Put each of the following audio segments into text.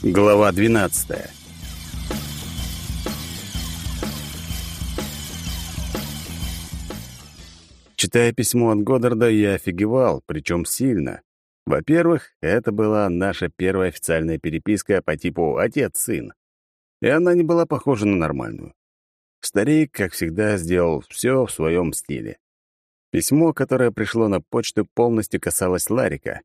Глава 12. Читая письмо от Годдарда, я офигевал, причем сильно. Во-первых, это была наша первая официальная переписка по типу «отец-сын». И она не была похожа на нормальную. Старик, как всегда, сделал все в своем стиле. Письмо, которое пришло на почту, полностью касалось Ларика,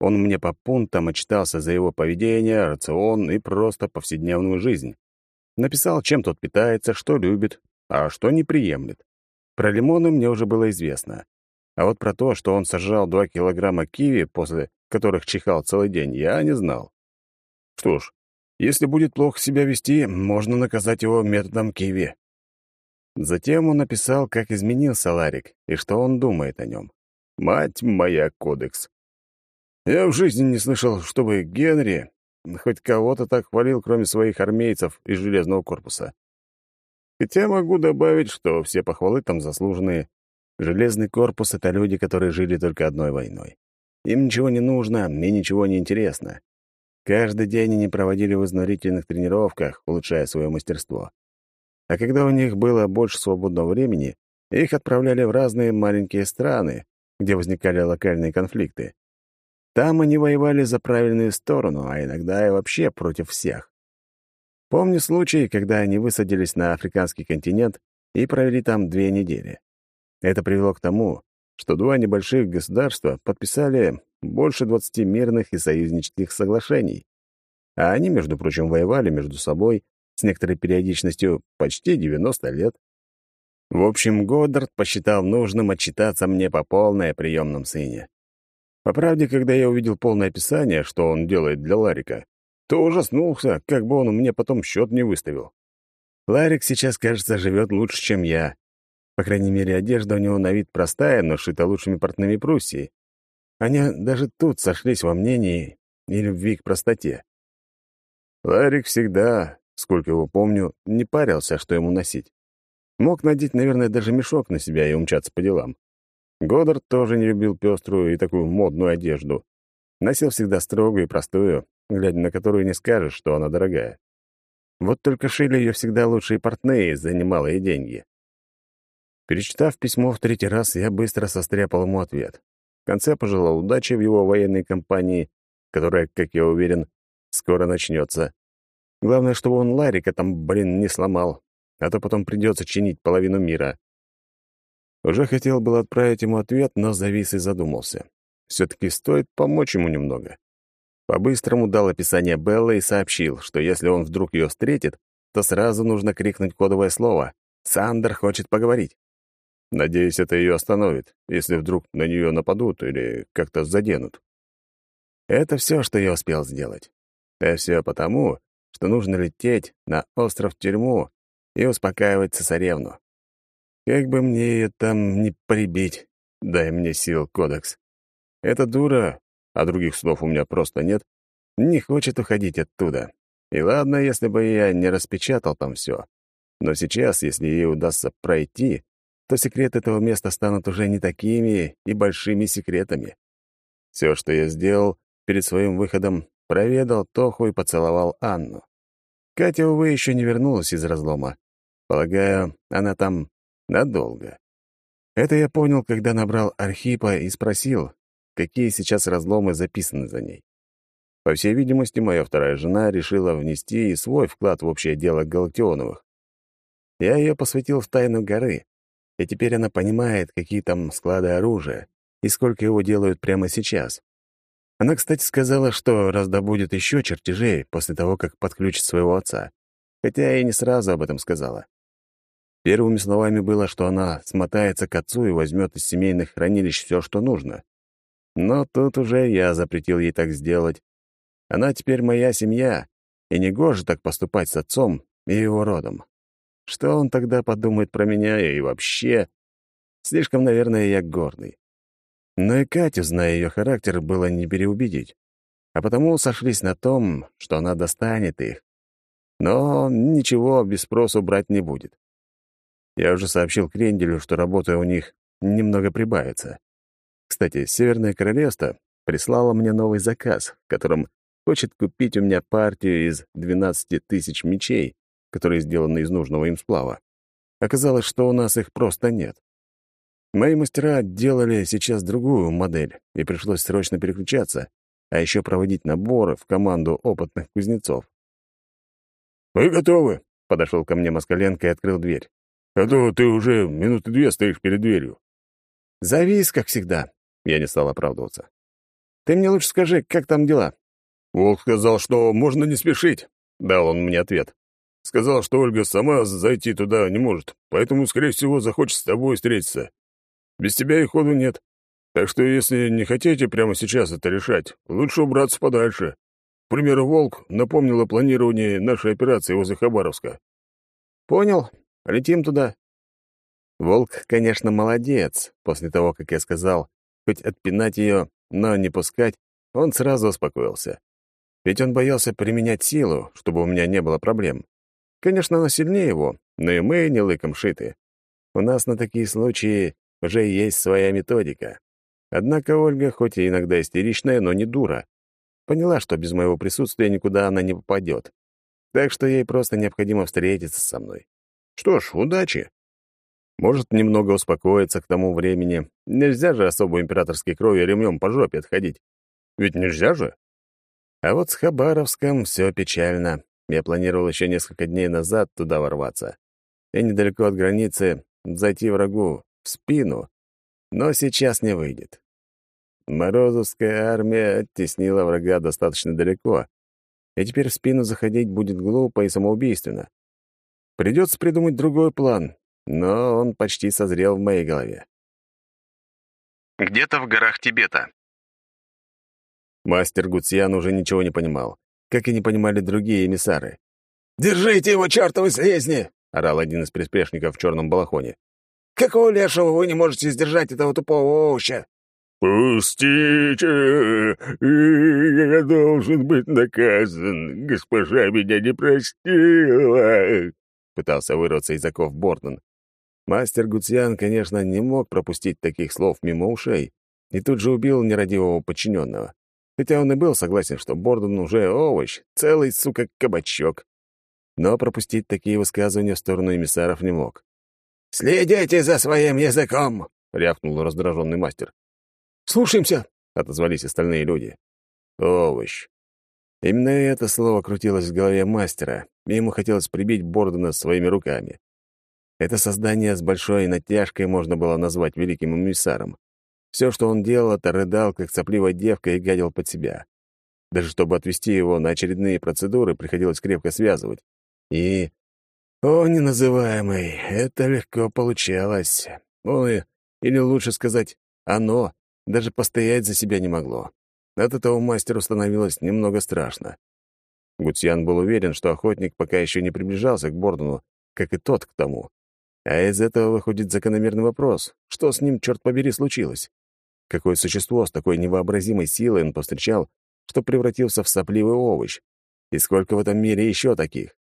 он мне по пунктам отчитался за его поведение, рацион и просто повседневную жизнь. Написал, чем тот питается, что любит, а что не приемлет. Про лимоны мне уже было известно. А вот про то, что он сожрал два килограмма киви, после которых чихал целый день, я не знал. Что ж, если будет плохо себя вести, можно наказать его методом киви. Затем он написал, как изменился Ларик и что он думает о нем. Мать моя, кодекс. Я в жизни не слышал, чтобы Генри хоть кого-то так хвалил, кроме своих армейцев из железного корпуса. Хотя могу добавить, что все похвалы там заслуженные. Железный корпус — это люди, которые жили только одной войной. Им ничего не нужно и ничего не интересно. Каждый день они проводили в изнурительных тренировках, улучшая свое мастерство. А когда у них было больше свободного времени, их отправляли в разные маленькие страны, где возникали локальные конфликты. Там они воевали за правильную сторону, а иногда и вообще против всех. Помню случай, когда они высадились на африканский континент и провели там две недели. Это привело к тому, что два небольших государства подписали больше 20 мирных и союзнических соглашений. А они, между прочим, воевали между собой с некоторой периодичностью почти 90 лет. В общем, Годдард посчитал нужным отчитаться мне по полной о приемном сыне. По правде, когда я увидел полное описание, что он делает для Ларика, то ужаснулся, как бы он мне потом счет не выставил. Ларик сейчас, кажется, живет лучше, чем я. По крайней мере, одежда у него на вид простая, но шита лучшими портными Пруссии. Они даже тут сошлись во мнении и любви к простоте. Ларик всегда, сколько его помню, не парился, что ему носить. Мог надеть, наверное, даже мешок на себя и умчаться по делам. Годдард тоже не любил пеструю и такую модную одежду. Носил всегда строгую и простую, глядя на которую не скажешь, что она дорогая. Вот только шили ее всегда лучшие портные за немалые деньги. Перечитав письмо в третий раз, я быстро состряпал ему ответ. В конце пожелал удачи в его военной кампании, которая, как я уверен, скоро начнется. Главное, чтобы он Ларика там, блин, не сломал, а то потом придется чинить половину мира. Уже хотел был отправить ему ответ, но завис и задумался. Все-таки стоит помочь ему немного. По-быстрому дал описание Беллы и сообщил, что если он вдруг ее встретит, то сразу нужно крикнуть кодовое слово «Сандер хочет поговорить». Надеюсь, это ее остановит, если вдруг на нее нападут или как-то заденут. Это все, что я успел сделать. А все потому, что нужно лететь на остров-тюрьму и успокаивать цесаревну. Как бы мне ее там не прибить, дай мне сил, кодекс. Эта дура, а других слов у меня просто нет, не хочет уходить оттуда. И ладно, если бы я не распечатал там все. Но сейчас, если ей удастся пройти, то секреты этого места станут уже не такими и большими секретами. Все, что я сделал перед своим выходом, проведал Тоху и поцеловал Анну. Катя, увы, еще не вернулась из разлома. Полагаю, она там Надолго. Это я понял, когда набрал Архипа и спросил, какие сейчас разломы записаны за ней. По всей видимости, моя вторая жена решила внести и свой вклад в общее дело Галактионовых. Я ее посвятил в тайну горы, и теперь она понимает, какие там склады оружия и сколько его делают прямо сейчас. Она, кстати, сказала, что раздобудет еще чертежей после того, как подключит своего отца, хотя я и не сразу об этом сказала. Первыми словами было, что она смотается к отцу и возьмет из семейных хранилищ все, что нужно. Но тут уже я запретил ей так сделать. Она теперь моя семья, и не гоже так поступать с отцом и его родом. Что он тогда подумает про меня и вообще? Слишком, наверное, я гордый. Но и Катю, зная ее характер, было не переубедить. А потому сошлись на том, что она достанет их. Но ничего без спросу брать не будет. Я уже сообщил Кренделю, что работа у них немного прибавится. Кстати, Северное Королевство прислало мне новый заказ, в котором хочет купить у меня партию из 12 тысяч мечей, которые сделаны из нужного им сплава. Оказалось, что у нас их просто нет. Мои мастера делали сейчас другую модель, и пришлось срочно переключаться, а еще проводить наборы в команду опытных кузнецов. «Мы готовы», — подошел ко мне Москаленко и открыл дверь. «А то ты уже минуты две стоишь перед дверью». «Завис, как всегда», — я не стал оправдываться. «Ты мне лучше скажи, как там дела?» «Волк сказал, что можно не спешить», — дал он мне ответ. «Сказал, что Ольга сама зайти туда не может, поэтому, скорее всего, захочет с тобой встретиться. Без тебя и ходу нет. Так что, если не хотите прямо сейчас это решать, лучше убраться подальше. К примеру, Волк напомнил о планировании нашей операции возле Хабаровска. «Понял. Летим туда». Волк, конечно, молодец. После того, как я сказал, хоть отпинать ее, но не пускать, он сразу успокоился. Ведь он боялся применять силу, чтобы у меня не было проблем. Конечно, она сильнее его, но и мы не лыком шиты. У нас на такие случаи уже есть своя методика. Однако Ольга, хоть и иногда истеричная, но не дура. Поняла, что без моего присутствия никуда она не попадет. Так что ей просто необходимо встретиться со мной. Что ж, удачи. Может, немного успокоиться к тому времени. Нельзя же особо императорской крови ремнем по жопе отходить. Ведь нельзя же. А вот с Хабаровском все печально. Я планировал еще несколько дней назад туда ворваться. И недалеко от границы зайти врагу в спину. Но сейчас не выйдет. Морозовская армия оттеснила врага достаточно далеко, и теперь в спину заходить будет глупо и самоубийственно. Придется придумать другой план, но он почти созрел в моей голове. Где-то в горах Тибета. Мастер Гуцьян уже ничего не понимал, как и не понимали другие эмиссары. «Держите его, чертовы слезни!» — орал один из приспешников в черном балахоне. «Какого лешего вы не можете сдержать этого тупого овоща?» «Пустите! Я должен быть наказан. Госпожа меня не простила!» Пытался вырваться из оков Борден. Мастер Гуцьян, конечно, не мог пропустить таких слов мимо ушей и тут же убил нерадивого подчиненного. Хотя он и был согласен, что Борден уже овощ, целый, сука, кабачок. Но пропустить такие высказывания в сторону эмиссаров не мог. «Следите за своим языком!» — рявкнул раздраженный мастер. «Слушаемся!» — отозвались остальные люди. «Овощ». Именно это слово крутилось в голове мастера, и ему хотелось прибить Бордена своими руками. Это создание с большой натяжкой можно было назвать великим эмиссаром. Все, что он делал, это рыдал, как сопливая девка, и гадил под себя. Даже чтобы отвести его на очередные процедуры, приходилось крепко связывать. И... О, неназываемый, это легко получалось. Ой, или лучше сказать, оно даже постоять за себя не могло. От этого мастеру становилось немного страшно. Гутьян был уверен, что охотник пока еще не приближался к Бордону, как и тот к тому. А из этого выходит закономерный вопрос, что с ним, черт побери, случилось? Какое существо с такой невообразимой силой он повстречал, что превратился в сопливый овощ? И сколько в этом мире еще таких?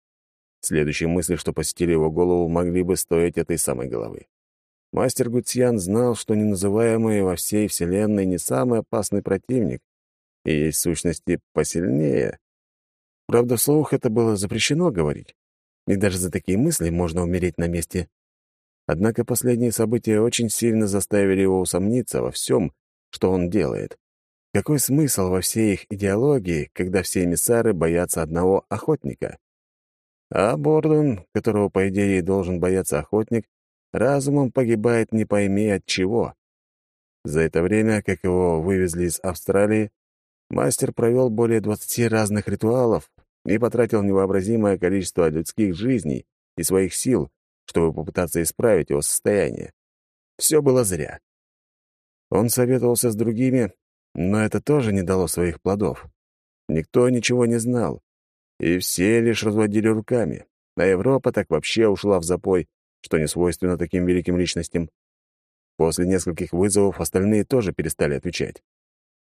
Следующие мысли, что посетили его голову, могли бы стоить этой самой головы. Мастер Гуцьян знал, что неназываемый во всей Вселенной не самый опасный противник, и есть сущности посильнее. Правда, вслух это было запрещено говорить, и даже за такие мысли можно умереть на месте. Однако последние события очень сильно заставили его усомниться во всем, что он делает. Какой смысл во всей их идеологии, когда все эмиссары боятся одного охотника? А Бордон, которого, по идее, должен бояться охотник, разумом погибает не пойми от чего. За это время, как его вывезли из Австралии, мастер провел более 20 разных ритуалов и потратил невообразимое количество людских жизней и своих сил, чтобы попытаться исправить его состояние. Все было зря. Он советовался с другими, но это тоже не дало своих плодов. Никто ничего не знал, и все лишь разводили руками, а Европа так вообще ушла в запой, что не свойственно таким великим личностям. После нескольких вызовов остальные тоже перестали отвечать.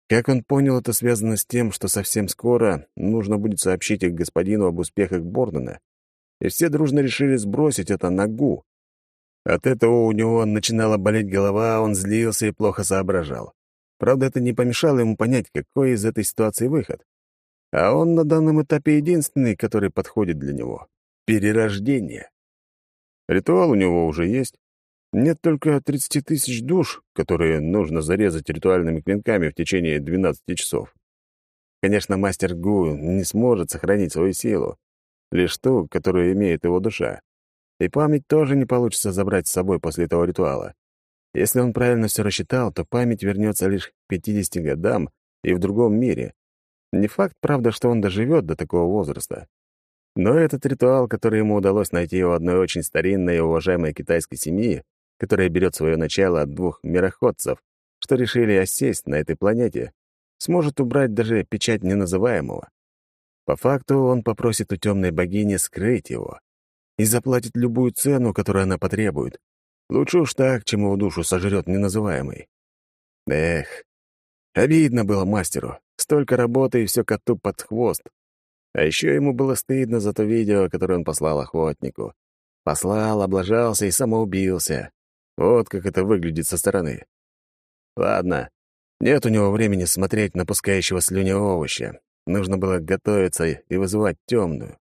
Как он понял, это связано с тем, что совсем скоро нужно будет сообщить их господину об успехах Бордена, и все дружно решили сбросить это на Гу. От этого у него начинала болеть голова, он злился и плохо соображал. Правда, это не помешало ему понять, какой из этой ситуации выход. А он на данном этапе единственный, который подходит для него. Перерождение. Ритуал у него уже есть. Нет только 30 тысяч душ, которые нужно зарезать ритуальными клинками в течение 12 часов. Конечно, мастер Гу не сможет сохранить свою силу, лишь ту, которую имеет его душа. И память тоже не получится забрать с собой после этого ритуала. Если он правильно все рассчитал, то память вернется лишь к 50 годам и в другом мире. Не факт, правда, что он доживет до такого возраста. Но этот ритуал, который ему удалось найти у одной очень старинной и уважаемой китайской семьи, которая берет свое начало от двух мироходцев, что решили осесть на этой планете, сможет убрать даже печать неназываемого. По факту он попросит у темной богини скрыть его и заплатит любую цену, которую она потребует. Лучше уж так, чем его душу сожрет неназываемый. Эх, обидно было мастеру. Столько работы и все коту под хвост. А еще ему было стыдно за то видео, которое он послал охотнику. Послал, облажался и самоубился. Вот как это выглядит со стороны. Ладно, нет у него времени смотреть на пускающего слюни овоща. Нужно было готовиться и вызывать темную.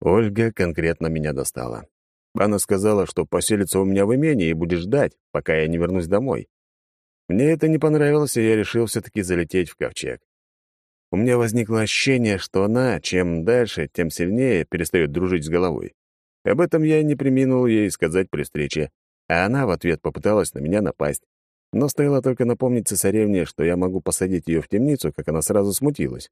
Ольга конкретно меня достала. Она сказала, что поселится у меня в имении и будет ждать, пока я не вернусь домой. Мне это не понравилось, и я решил все-таки залететь в ковчег. У меня возникло ощущение, что она, чем дальше, тем сильнее перестает дружить с головой. Об этом я не приминул ей сказать при встрече, а она в ответ попыталась на меня напасть. Но стоило только напомнить цесаревне, что я могу посадить ее в темницу, как она сразу смутилась.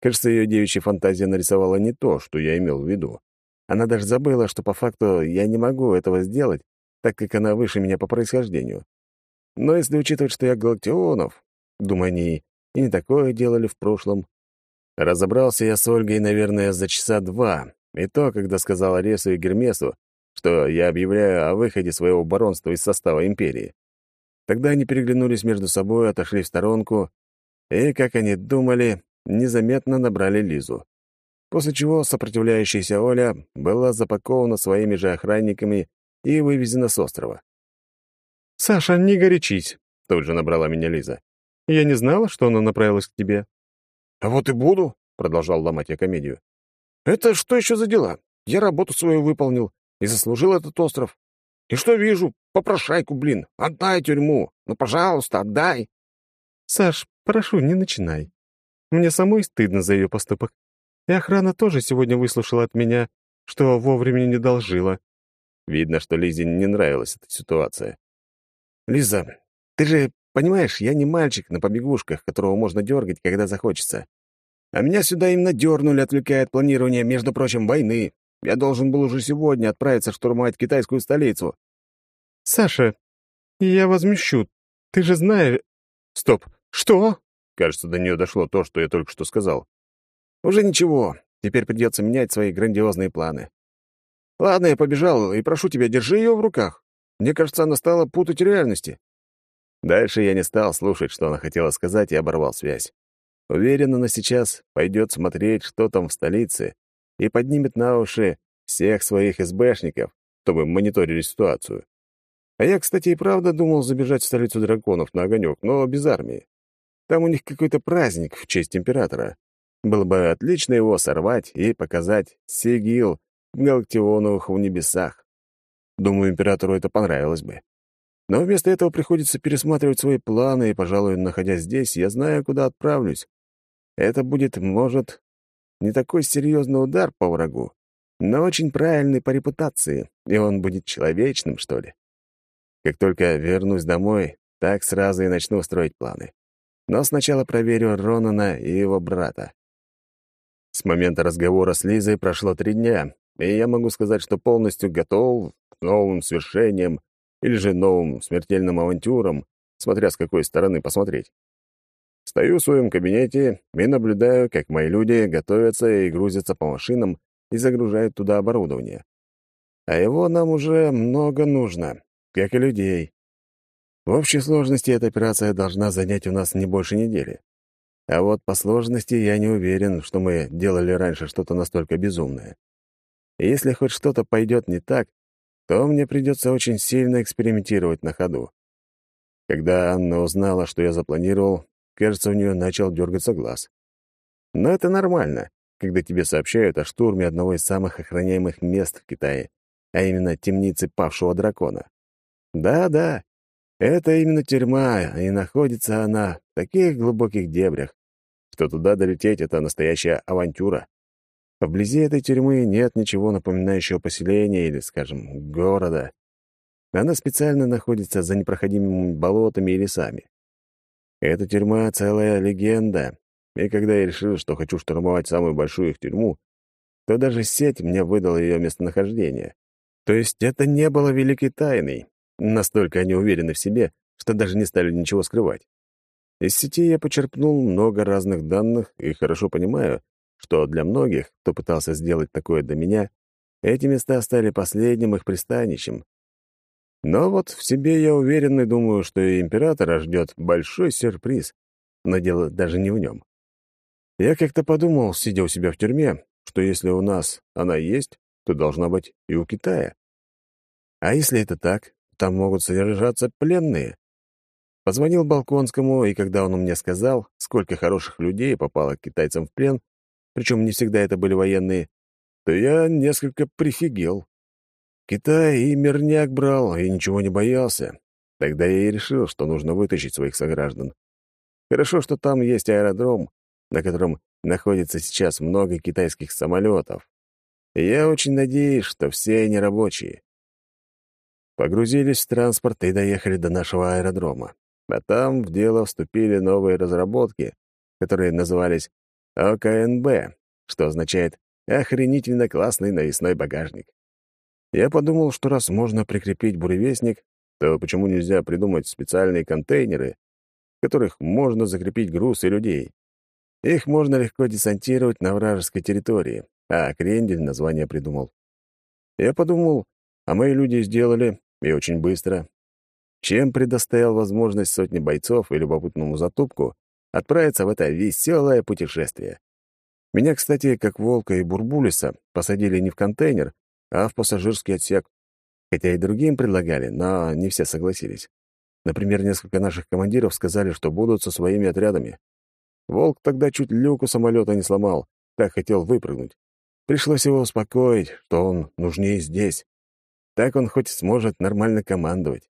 Кажется, ее девичья фантазия нарисовала не то, что я имел в виду. Она даже забыла, что по факту я не могу этого сделать, так как она выше меня по происхождению. Но если учитывать, что я галактионов, думаю, они и не такое делали в прошлом. Разобрался я с Ольгой, наверное, за часа два, и то, когда сказал Аресу и Гермесу, что я объявляю о выходе своего баронства из состава империи. Тогда они переглянулись между собой, отошли в сторонку и, как они думали, незаметно набрали Лизу. После чего сопротивляющаяся Оля была запакована своими же охранниками и вывезена с острова. «Саша, не горячись», — тут же набрала меня Лиза. «Я не знала, что она направилась к тебе». «А вот и буду», — продолжал ломать я комедию. «Это что еще за дела? Я работу свою выполнил и заслужил этот остров. И что вижу? Попрошайку, блин. Отдай тюрьму. Ну, пожалуйста, отдай. Саш, прошу, не начинай. Мне самой стыдно за ее поступок. И охрана тоже сегодня выслушала от меня, что вовремя не должила. Видно, что Лизе не нравилась эта ситуация. «Лиза, ты же понимаешь, я не мальчик на побегушках, которого можно дергать, когда захочется. А меня сюда именно дернули, отвлекая от планирования, между прочим, войны. Я должен был уже сегодня отправиться штурмовать китайскую столицу. Саша, я возмещу. Ты же знаешь... Стоп. Что? Кажется, до нее дошло то, что я только что сказал. Уже ничего. Теперь придется менять свои грандиозные планы. Ладно, я побежал, и прошу тебя, держи ее в руках. Мне кажется, она стала путать реальности. Дальше я не стал слушать, что она хотела сказать, и оборвал связь. Уверен, она сейчас пойдет смотреть, что там в столице, и поднимет на уши всех своих СБшников, чтобы мониторили ситуацию. А я, кстати, и правда думал забежать в столицу драконов на огонек, но без армии. Там у них какой-то праздник в честь императора. Было бы отлично его сорвать и показать сигил Галактионовых в небесах. Думаю, императору это понравилось бы. Но вместо этого приходится пересматривать свои планы, и, пожалуй, находясь здесь, я знаю, куда отправлюсь. Это будет, может, не такой серьезный удар по врагу, но очень правильный по репутации, и он будет человечным, что ли. Как только вернусь домой, так сразу и начну строить планы. Но сначала проверю Ронана и его брата. С момента разговора с Лизой прошло три дня, и я могу сказать, что полностью готов к новым свершениям или же новым смертельным авантюрам, смотря с какой стороны посмотреть. Стою в своем кабинете и наблюдаю, как мои люди готовятся и грузятся по машинам и загружают туда оборудование. А его нам уже много нужно, как и людей. В общей сложности эта операция должна занять у нас не больше недели. А вот по сложности я не уверен, что мы делали раньше что-то настолько безумное. И если хоть что-то пойдет не так, то мне придется очень сильно экспериментировать на ходу. Когда Анна узнала, что я запланировал, Кажется, у нее начал дергаться глаз. Но это нормально, когда тебе сообщают о штурме одного из самых охраняемых мест в Китае, а именно темницы павшего дракона. Да-да, это именно тюрьма, и находится она в таких глубоких дебрях, что туда долететь — это настоящая авантюра. Вблизи этой тюрьмы нет ничего напоминающего поселения или, скажем, города. Она специально находится за непроходимыми болотами и лесами. Эта тюрьма — целая легенда, и когда я решил, что хочу штурмовать самую большую их тюрьму, то даже сеть мне выдала ее местонахождение. То есть это не было великой тайной. Настолько они уверены в себе, что даже не стали ничего скрывать. Из сети я почерпнул много разных данных и хорошо понимаю, что для многих, кто пытался сделать такое до меня, эти места стали последним их пристанищем. Но вот в себе я уверен и думаю, что и императора ждет большой сюрприз, но дело даже не в нем. Я как-то подумал, сидя у себя в тюрьме, что если у нас она есть, то должна быть и у Китая. А если это так, там могут содержаться пленные. Позвонил Балконскому, и когда он мне сказал, сколько хороших людей попало к китайцам в плен, причем не всегда это были военные, то я несколько прифигел. Китай и мирняк брал, и ничего не боялся. Тогда я и решил, что нужно вытащить своих сограждан. Хорошо, что там есть аэродром, на котором находится сейчас много китайских самолетов. Я очень надеюсь, что все они рабочие. Погрузились в транспорт и доехали до нашего аэродрома. А там в дело вступили новые разработки, которые назывались ОКНБ, что означает «охренительно классный навесной багажник». Я подумал, что раз можно прикрепить буревестник, то почему нельзя придумать специальные контейнеры, в которых можно закрепить груз и людей? Их можно легко десантировать на вражеской территории, а Крендель название придумал. Я подумал, а мои люди сделали, и очень быстро, чем предоставил возможность сотне бойцов и любопытному затупку отправиться в это веселое путешествие. Меня, кстати, как Волка и Бурбулиса, посадили не в контейнер, а в пассажирский отсек. Хотя и другим предлагали, но не все согласились. Например, несколько наших командиров сказали, что будут со своими отрядами. Волк тогда чуть люку самолета не сломал, так хотел выпрыгнуть. Пришлось его успокоить, что он нужнее здесь. Так он хоть сможет нормально командовать.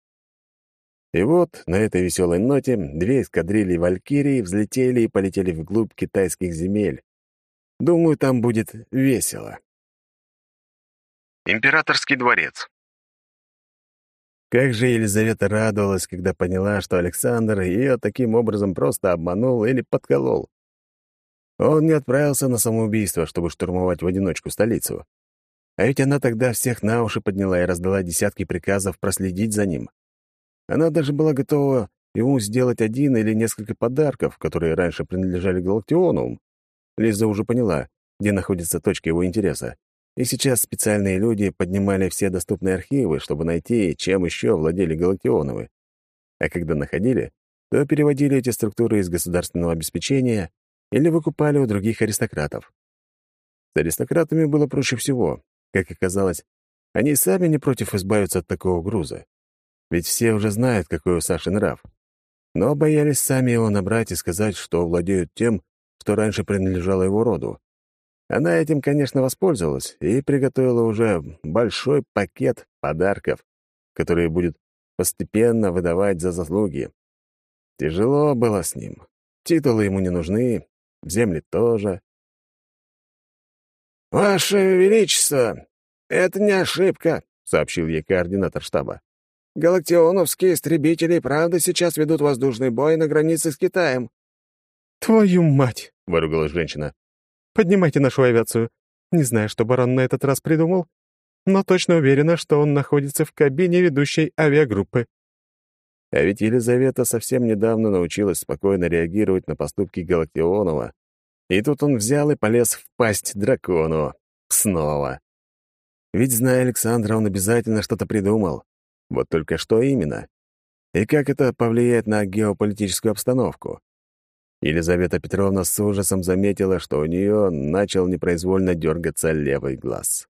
И вот на этой веселой ноте две эскадрильи «Валькирии» взлетели и полетели вглубь китайских земель. Думаю, там будет весело. Императорский дворец. Как же Елизавета радовалась, когда поняла, что Александр ее таким образом просто обманул или подколол. Он не отправился на самоубийство, чтобы штурмовать в одиночку столицу. А ведь она тогда всех на уши подняла и раздала десятки приказов проследить за ним. Она даже была готова ему сделать один или несколько подарков, которые раньше принадлежали Галактиону. Лиза уже поняла, где находятся точки его интереса. И сейчас специальные люди поднимали все доступные архивы, чтобы найти, чем еще владели Галактионовы. А когда находили, то переводили эти структуры из государственного обеспечения или выкупали у других аристократов. С аристократами было проще всего. Как оказалось, они сами не против избавиться от такого груза. Ведь все уже знают, какой у Саши нрав. Но боялись сами его набрать и сказать, что владеют тем, что раньше принадлежало его роду. Она этим, конечно, воспользовалась и приготовила уже большой пакет подарков, который будет постепенно выдавать за заслуги. Тяжело было с ним. Титулы ему не нужны, земли тоже. «Ваше Величество, это не ошибка», — сообщил ей координатор штаба. Галактионовские истребители правда сейчас ведут воздушный бой на границе с Китаем». «Твою мать!» — выругалась женщина. «Поднимайте нашу авиацию. Не знаю, что барон на этот раз придумал, но точно уверена, что он находится в кабине ведущей авиагруппы». А ведь Елизавета совсем недавно научилась спокойно реагировать на поступки Галактионова. И тут он взял и полез в пасть дракону. Снова. Ведь, зная Александра, он обязательно что-то придумал. Вот только что именно? И как это повлияет на геополитическую обстановку? Елизавета Петровна с ужасом заметила, что у нее начал непроизвольно дергаться левый глаз.